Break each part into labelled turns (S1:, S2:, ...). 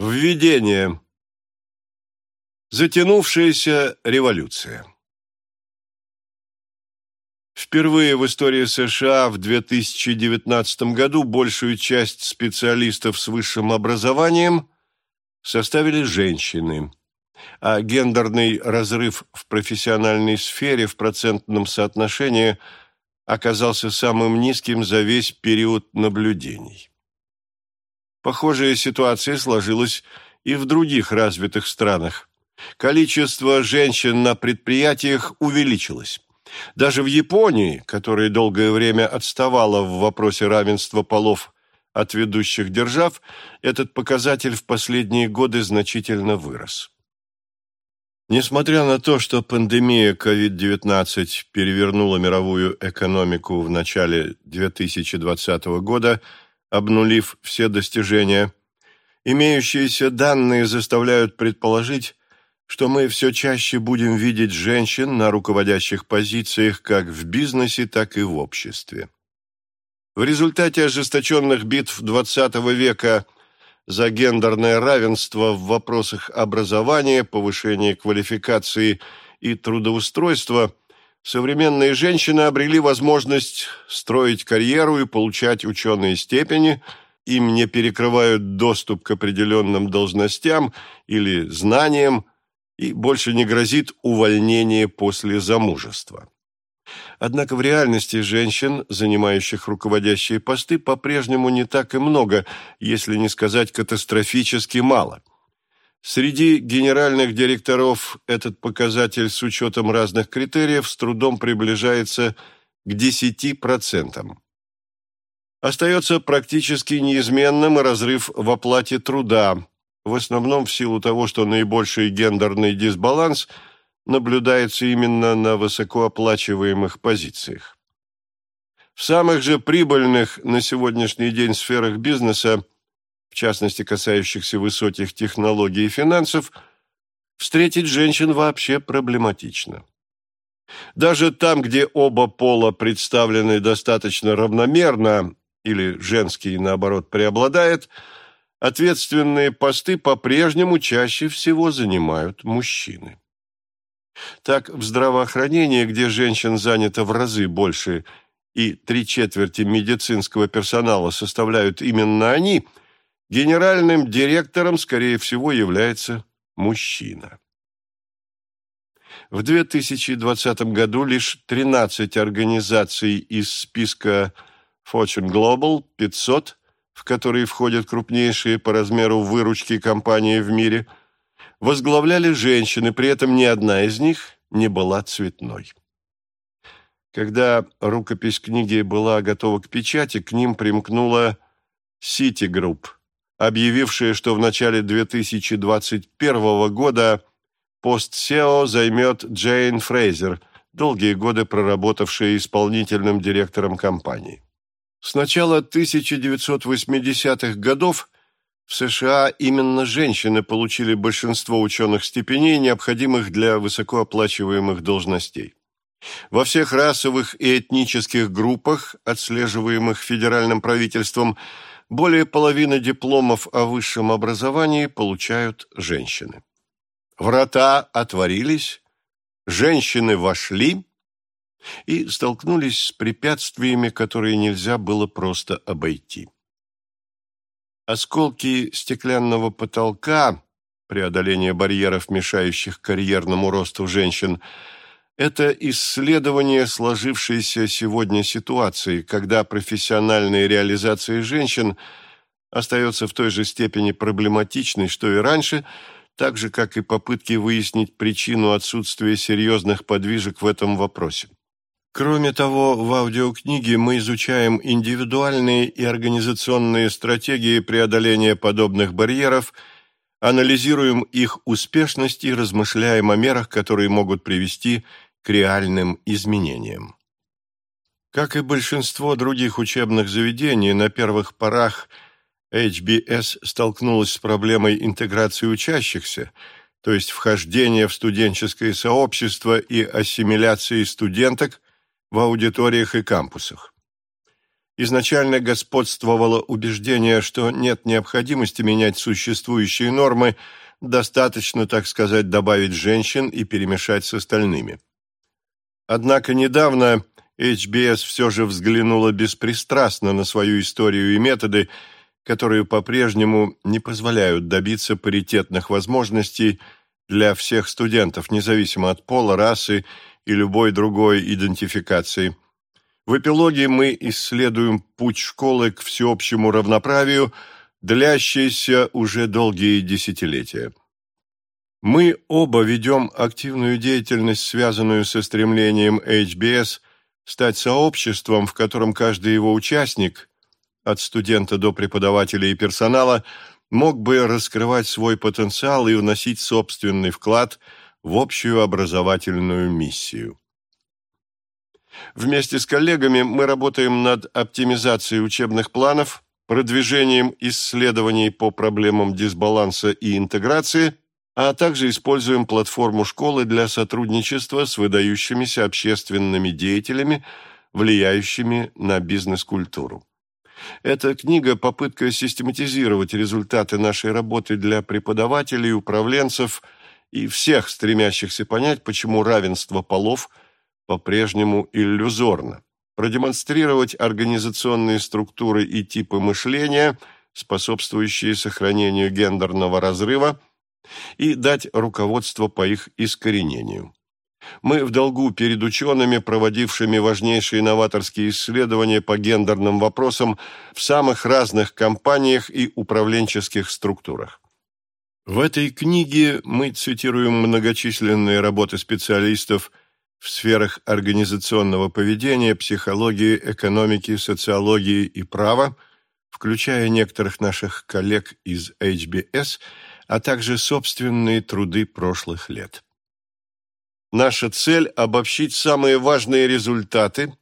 S1: Введение. Затянувшаяся революция. Впервые в истории США в 2019 году большую часть специалистов с высшим образованием составили женщины, а гендерный разрыв в профессиональной сфере в процентном соотношении оказался самым низким за весь период наблюдений. Похожая ситуация сложилась и в других развитых странах. Количество женщин на предприятиях увеличилось. Даже в Японии, которая долгое время отставала в вопросе равенства полов от ведущих держав, этот показатель в последние годы значительно вырос. Несмотря на то, что пандемия COVID-19 перевернула мировую экономику в начале 2020 года – обнулив все достижения. Имеющиеся данные заставляют предположить, что мы все чаще будем видеть женщин на руководящих позициях как в бизнесе, так и в обществе. В результате ожесточенных битв XX века за гендерное равенство в вопросах образования, повышения квалификации и трудоустройства современные женщины обрели возможность строить карьеру и получать ученые степени, им не перекрывают доступ к определенным должностям или знаниям, и больше не грозит увольнение после замужества. Однако в реальности женщин, занимающих руководящие посты, по-прежнему не так и много, если не сказать катастрофически мало – Среди генеральных директоров этот показатель с учетом разных критериев с трудом приближается к 10%. Остается практически неизменным разрыв в оплате труда, в основном в силу того, что наибольший гендерный дисбаланс наблюдается именно на высокооплачиваемых позициях. В самых же прибыльных на сегодняшний день сферах бизнеса в частности касающихся высоких технологий и финансов, встретить женщин вообще проблематично. Даже там, где оба пола представлены достаточно равномерно, или женский, наоборот, преобладает, ответственные посты по-прежнему чаще всего занимают мужчины. Так, в здравоохранении, где женщин занято в разы больше, и три четверти медицинского персонала составляют именно они – Генеральным директором, скорее всего, является мужчина. В 2020 году лишь 13 организаций из списка Fortune Global 500, в которые входят крупнейшие по размеру выручки компании в мире, возглавляли женщины, при этом ни одна из них не была цветной. Когда рукопись книги была готова к печати, к ним примкнула Citigroup – объявившее, что в начале 2021 года пост SEO займет Джейн Фрейзер, долгие годы проработавшая исполнительным директором компании. С начала 1980-х годов в США именно женщины получили большинство ученых степеней, необходимых для высокооплачиваемых должностей. Во всех расовых и этнических группах, отслеживаемых федеральным правительством, более половины дипломов о высшем образовании получают женщины. Врата отворились, женщины вошли и столкнулись с препятствиями, которые нельзя было просто обойти. Осколки стеклянного потолка, преодоление барьеров, мешающих карьерному росту женщин – это исследование сложившейся сегодня ситуации, когда профессиональная реализация женщин остается в той же степени проблематичной, что и раньше, так же, как и попытки выяснить причину отсутствия серьезных подвижек в этом вопросе. Кроме того, в аудиокниге мы изучаем индивидуальные и организационные стратегии преодоления подобных барьеров, анализируем их успешность и размышляем о мерах, которые могут привести к реальным изменениям. Как и большинство других учебных заведений, на первых порах HBS столкнулась с проблемой интеграции учащихся, то есть вхождения в студенческое сообщество и ассимиляции студенток в аудиториях и кампусах. Изначально господствовало убеждение, что нет необходимости менять существующие нормы, достаточно, так сказать, добавить женщин и перемешать с остальными. Однако недавно HBS все же взглянула беспристрастно на свою историю и методы, которые по-прежнему не позволяют добиться паритетных возможностей для всех студентов, независимо от пола, расы и любой другой идентификации – в эпилоге мы исследуем путь школы к всеобщему равноправию, длящийся уже долгие десятилетия. Мы оба ведем активную деятельность, связанную со стремлением HBS стать сообществом, в котором каждый его участник, от студента до преподавателя и персонала, мог бы раскрывать свой потенциал и вносить собственный вклад в общую образовательную миссию. Вместе с коллегами мы работаем над оптимизацией учебных планов, продвижением исследований по проблемам дисбаланса и интеграции, а также используем платформу школы для сотрудничества с выдающимися общественными деятелями, влияющими на бизнес-культуру. Эта книга – попытка систематизировать результаты нашей работы для преподавателей, управленцев и всех стремящихся понять, почему равенство полов – по-прежнему иллюзорно. Продемонстрировать организационные структуры и типы мышления, способствующие сохранению гендерного разрыва, и дать руководство по их искоренению. Мы в долгу перед учеными, проводившими важнейшие новаторские исследования по гендерным вопросам в самых разных компаниях и управленческих структурах. В этой книге мы цитируем многочисленные работы специалистов в сферах организационного поведения, психологии, экономики, социологии и права, включая некоторых наших коллег из HBS, а также собственные труды прошлых лет. Наша цель – обобщить самые важные результаты,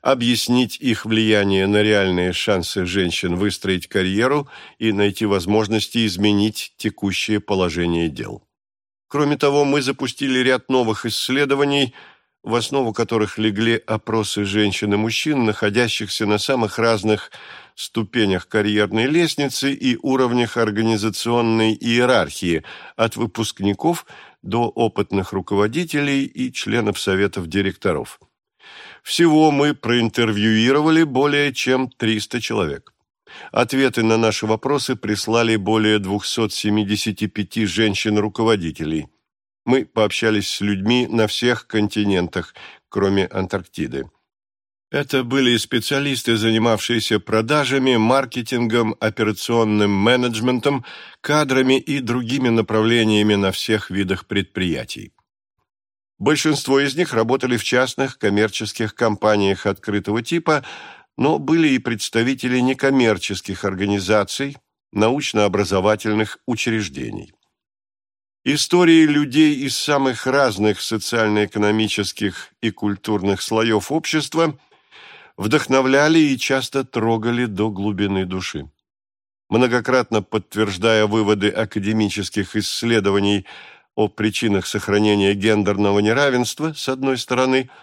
S1: объяснить их влияние на реальные шансы женщин выстроить карьеру и найти возможности изменить текущее положение дел. Кроме того, мы запустили ряд новых исследований, в основу которых легли опросы женщин и мужчин, находящихся на самых разных ступенях карьерной лестницы и уровнях организационной иерархии, от выпускников до опытных руководителей и членов советов директоров. Всего мы проинтервьюировали более чем 300 человек. Ответы на наши вопросы прислали более 275 женщин-руководителей. Мы пообщались с людьми на всех континентах, кроме Антарктиды. Это были специалисты, занимавшиеся продажами, маркетингом, операционным менеджментом, кадрами и другими направлениями на всех видах предприятий. Большинство из них работали в частных коммерческих компаниях открытого типа, но были и представители некоммерческих организаций, научно-образовательных учреждений. Истории людей из самых разных социально-экономических и культурных слоев общества вдохновляли и часто трогали до глубины души. Многократно подтверждая выводы академических исследований о причинах сохранения гендерного неравенства, с одной стороны –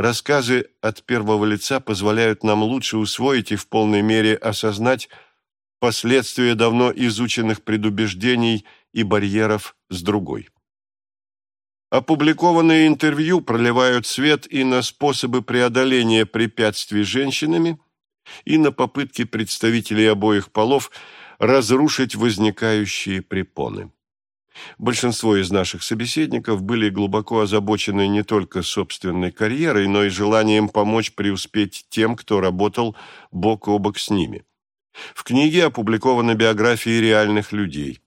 S1: Рассказы от первого лица позволяют нам лучше усвоить и в полной мере осознать последствия давно изученных предубеждений и барьеров с другой. Опубликованные интервью проливают свет и на способы преодоления препятствий женщинами, и на попытки представителей обоих полов разрушить возникающие препоны. Большинство из наших собеседников были глубоко озабочены не только собственной карьерой, но и желанием помочь преуспеть тем, кто работал бок о бок с ними. В книге опубликованы биографии реальных людей.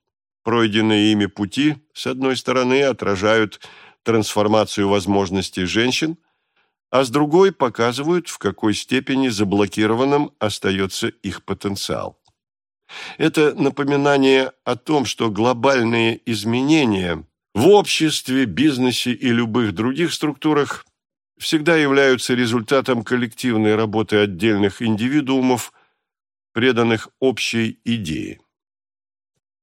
S1: Пройденные ими пути, с одной стороны, отражают трансформацию возможностей женщин, а с другой показывают, в какой степени заблокированным остается их потенциал. Это напоминание о том, что глобальные изменения в обществе, бизнесе и любых других структурах всегда являются результатом коллективной работы отдельных индивидуумов, преданных общей идее.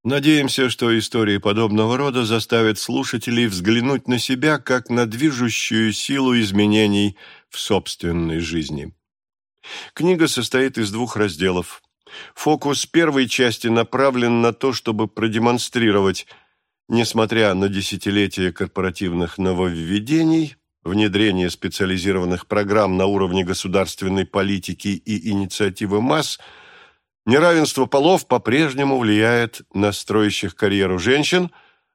S1: Надеемся, что истории подобного рода заставят слушателей взглянуть на себя как на движущую силу изменений в собственной жизни. Книга состоит из двух разделов. Фокус первой части направлен на то, чтобы продемонстрировать, несмотря на десятилетия корпоративных нововведений, внедрение специализированных программ на уровне государственной политики и инициативы масс, неравенство полов по-прежнему влияет на строящих карьеру женщин,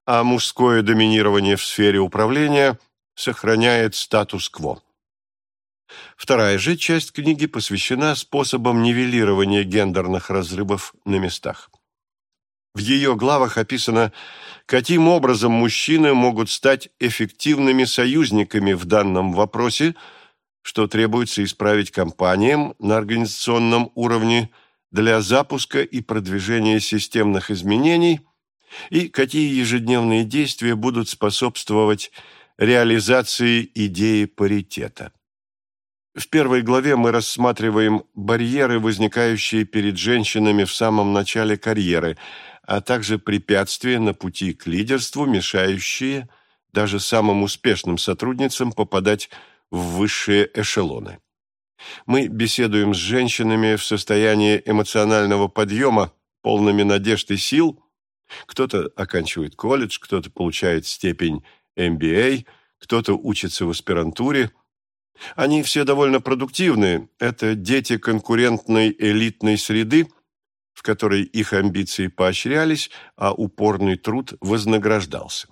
S1: а мужское доминирование в сфере управления сохраняет статус-кво. Вторая же часть книги посвящена способам нивелирования гендерных разрывов на местах. В ее главах описано, каким образом мужчины могут стать эффективными союзниками в данном вопросе, что требуется исправить компаниям на организационном уровне для запуска и продвижения системных изменений и какие ежедневные действия будут способствовать реализации идеи паритета. В первой главе мы рассматриваем барьеры, возникающие перед женщинами в самом начале карьеры, а также препятствия на пути к лидерству, мешающие даже самым успешным сотрудницам попадать в высшие эшелоны. Мы беседуем с женщинами в состоянии эмоционального подъема, полными надежд и сил. Кто-то оканчивает колледж, кто-то получает степень MBA, кто-то учится в аспирантуре – они все довольно продуктивны. Это дети конкурентной элитной среды, в которой их амбиции поощрялись, а упорный труд вознаграждался.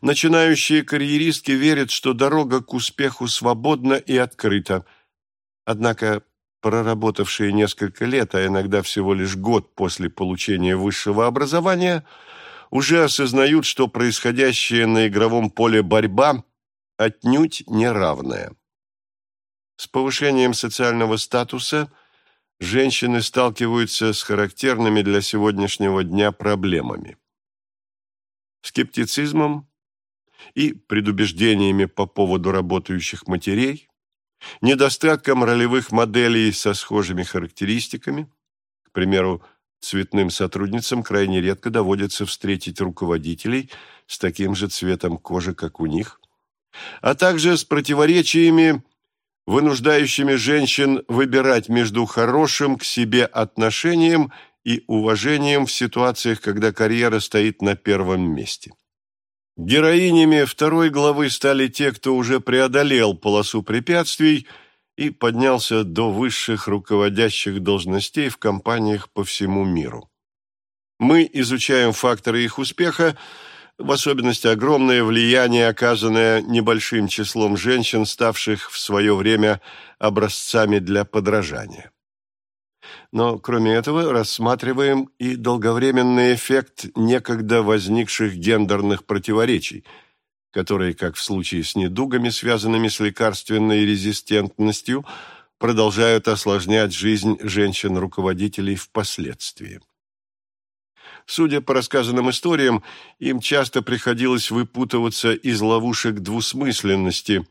S1: Начинающие карьеристки верят, что дорога к успеху свободна и открыта. Однако проработавшие несколько лет, а иногда всего лишь год после получения высшего образования, уже осознают, что происходящая на игровом поле борьба отнюдь неравная. С повышением социального статуса женщины сталкиваются с характерными для сегодняшнего дня проблемами. Скептицизмом и предубеждениями по поводу работающих матерей, недостатком ролевых моделей со схожими характеристиками, к примеру, цветным сотрудницам крайне редко доводится встретить руководителей с таким же цветом кожи, как у них, а также с противоречиями, вынуждающими женщин выбирать между хорошим к себе отношением и уважением в ситуациях, когда карьера стоит на первом месте. Героинями второй главы стали те, кто уже преодолел полосу препятствий и поднялся до высших руководящих должностей в компаниях по всему миру. Мы изучаем факторы их успеха, в особенности огромное влияние, оказанное небольшим числом женщин, ставших в свое время образцами для подражания. Но, кроме этого, рассматриваем и долговременный эффект некогда возникших гендерных противоречий, которые, как в случае с недугами, связанными с лекарственной резистентностью, продолжают осложнять жизнь женщин-руководителей впоследствии. Судя по рассказанным историям, им часто приходилось выпутываться из ловушек двусмысленности.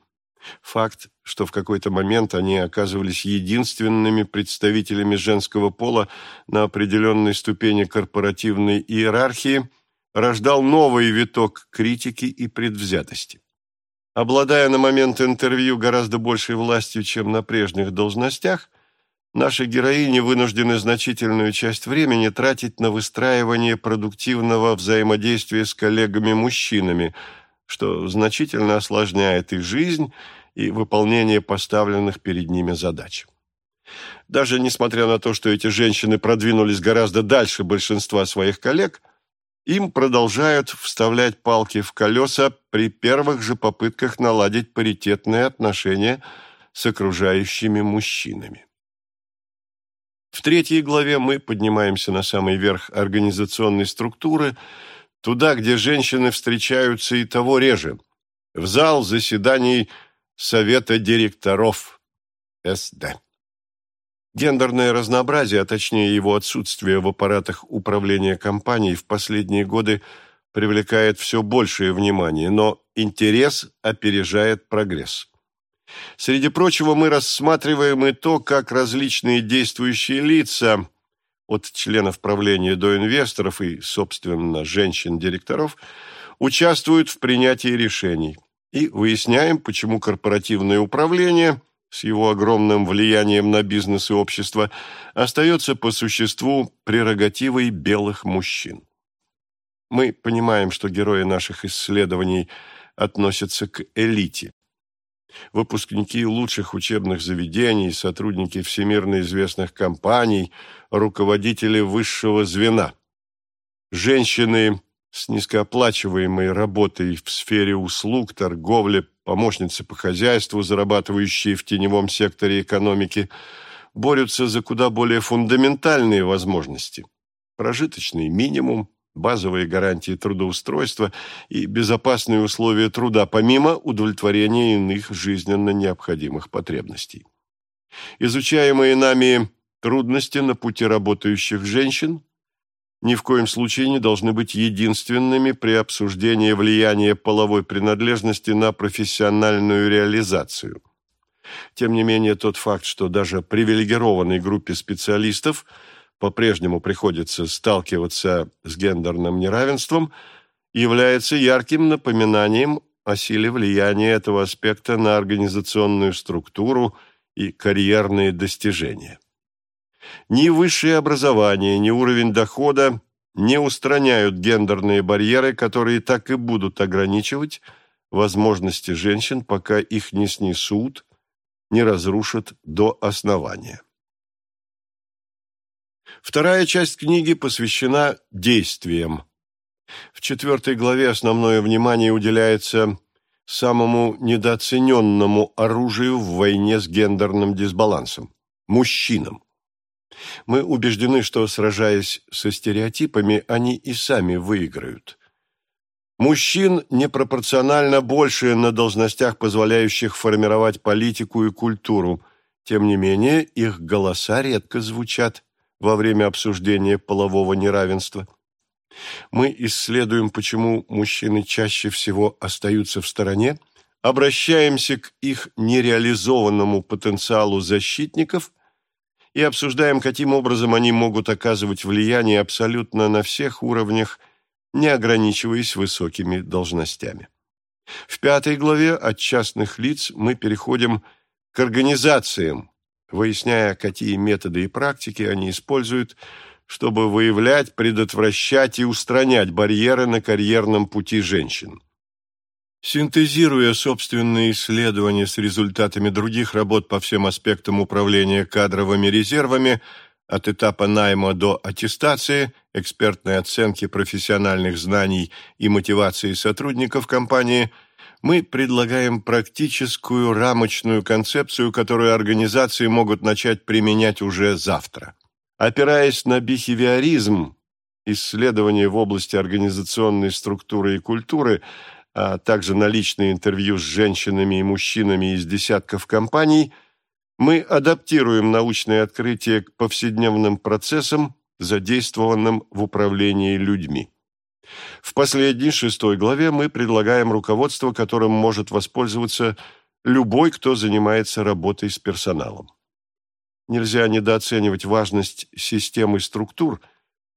S1: Факт, что в какой-то момент они оказывались единственными представителями женского пола на определенной ступени корпоративной иерархии, рождал новый виток критики и предвзятости. Обладая на момент интервью гораздо большей властью, чем на прежних должностях, Наши героини вынуждены значительную часть времени тратить на выстраивание продуктивного взаимодействия с коллегами-мужчинами, что значительно осложняет их жизнь и выполнение поставленных перед ними задач. Даже несмотря на то, что эти женщины продвинулись гораздо дальше большинства своих коллег, им продолжают вставлять палки в колеса при первых же попытках наладить паритетные отношения с окружающими мужчинами. В третьей главе мы поднимаемся на самый верх организационной структуры, туда, где женщины встречаются и того реже, в зал заседаний Совета директоров СД. Гендерное разнообразие, а точнее его отсутствие в аппаратах управления компанией в последние годы привлекает все большее внимание, но интерес опережает прогресс. Среди прочего, мы рассматриваем и то, как различные действующие лица, от членов правления до инвесторов и, собственно, женщин-директоров, участвуют в принятии решений. И выясняем, почему корпоративное управление с его огромным влиянием на бизнес и общество, остается по существу прерогативой белых мужчин. Мы понимаем, что герои наших исследований относятся к элите. Выпускники лучших учебных заведений, сотрудники всемирно известных компаний, руководители высшего звена. Женщины с низкооплачиваемой работой в сфере услуг, торговли, помощницы по хозяйству, зарабатывающие в теневом секторе экономики, борются за куда более фундаментальные возможности. Прожиточный минимум, базовые гарантии трудоустройства и безопасные условия труда, помимо удовлетворения иных жизненно необходимых потребностей. Изучаемые нами трудности на пути работающих женщин ни в коем случае не должны быть единственными при обсуждении влияния половой принадлежности на профессиональную реализацию. Тем не менее, тот факт, что даже привилегированной группе специалистов по-прежнему приходится сталкиваться с гендерным неравенством, является ярким напоминанием о силе влияния этого аспекта на организационную структуру и карьерные достижения. Ни высшее образование, ни уровень дохода не устраняют гендерные барьеры, которые так и будут ограничивать возможности женщин, пока их не снесут, не разрушат до основания. Вторая часть книги посвящена действиям. В четвертой главе основное внимание уделяется самому недооцененному оружию в войне с гендерным дисбалансом – мужчинам. Мы убеждены, что, сражаясь со стереотипами, они и сами выиграют. Мужчин непропорционально больше на должностях, позволяющих формировать политику и культуру. Тем не менее, их голоса редко звучат во время обсуждения полового неравенства. Мы исследуем, почему мужчины чаще всего остаются в стороне, обращаемся к их нереализованному потенциалу защитников – и обсуждаем, каким образом они могут оказывать влияние абсолютно на всех уровнях, не ограничиваясь высокими должностями. В пятой главе от частных лиц мы переходим к организациям, выясняя, какие методы и практики они используют, чтобы выявлять, предотвращать и устранять барьеры на карьерном пути женщин. Синтезируя собственные исследования с результатами других работ по всем аспектам управления кадровыми резервами, от этапа найма до аттестации, экспертной оценки профессиональных знаний и мотивации сотрудников компании, мы предлагаем практическую рамочную концепцию, которую организации могут начать применять уже завтра. Опираясь на бихевиоризм, исследования в области организационной структуры и культуры – а также на личные интервью с женщинами и мужчинами из десятков компаний, мы адаптируем научные открытия к повседневным процессам, задействованным в управлении людьми. В последней, шестой главе мы предлагаем руководство, которым может воспользоваться любой, кто занимается работой с персоналом. Нельзя недооценивать важность системы структур,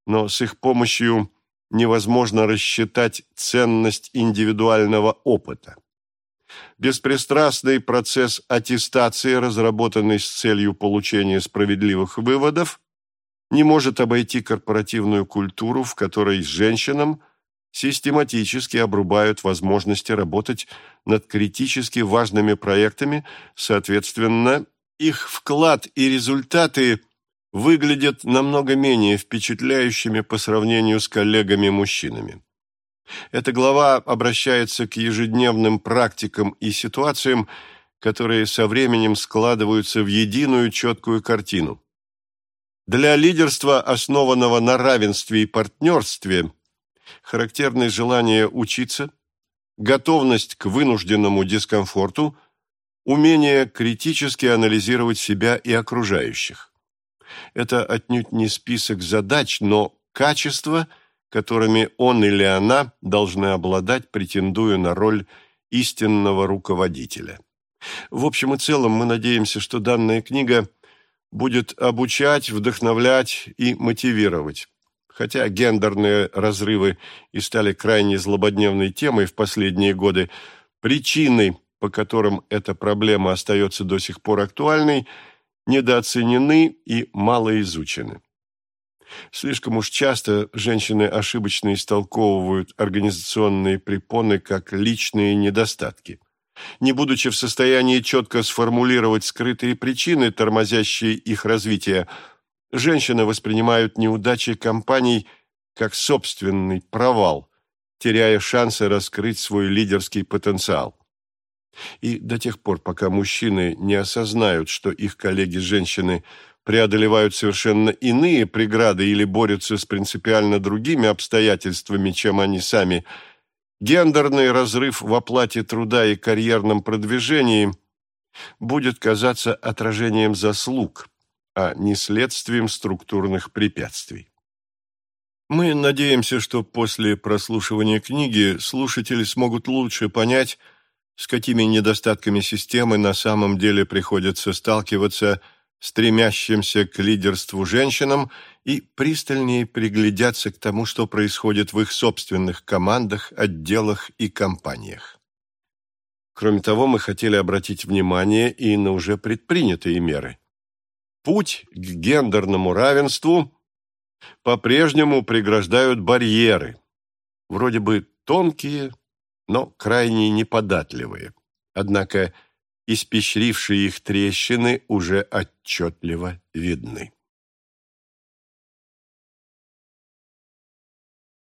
S1: но с их помощью невозможно рассчитать ценность индивидуального опыта. Беспристрастный процесс аттестации, разработанный с целью получения справедливых выводов, не может обойти корпоративную культуру, в которой женщинам систематически обрубают возможности работать над критически важными проектами, соответственно, их вклад и результаты выглядят намного менее впечатляющими по сравнению с коллегами-мужчинами. Эта глава обращается к ежедневным практикам и ситуациям, которые со временем складываются в единую четкую картину. Для лидерства, основанного на равенстве и партнерстве, характерны желание учиться, готовность к вынужденному дискомфорту, умение критически анализировать себя и окружающих. Это отнюдь не список задач, но качества, которыми он или она должны обладать, претендуя на роль истинного руководителя. В общем и целом мы надеемся, что данная книга будет обучать, вдохновлять и мотивировать. Хотя гендерные разрывы и стали крайне злободневной темой в последние годы, причины по которым эта проблема остается до сих пор актуальной, недооценены и малоизучены. Слишком уж часто женщины ошибочно истолковывают организационные препоны как личные недостатки. Не будучи в состоянии четко сформулировать скрытые причины, тормозящие их развитие, женщины воспринимают неудачи компаний как собственный провал, теряя шансы раскрыть свой лидерский потенциал. И до тех пор, пока мужчины не осознают, что их коллеги-женщины преодолевают совершенно иные преграды или борются с принципиально другими обстоятельствами, чем они сами, гендерный разрыв в оплате труда и карьерном продвижении будет казаться отражением заслуг, а не следствием структурных препятствий. Мы надеемся, что после прослушивания книги слушатели смогут лучше понять, с какими недостатками системы на самом деле приходится сталкиваться стремящимся к лидерству женщинам и пристальнее приглядятся к тому, что происходит в их собственных командах, отделах и компаниях. Кроме того, мы хотели обратить внимание и на уже предпринятые меры. Путь к гендерному равенству по-прежнему преграждают барьеры, вроде бы тонкие, но крайне неподатливые. Однако испещрившие их трещины уже отчетливо видны.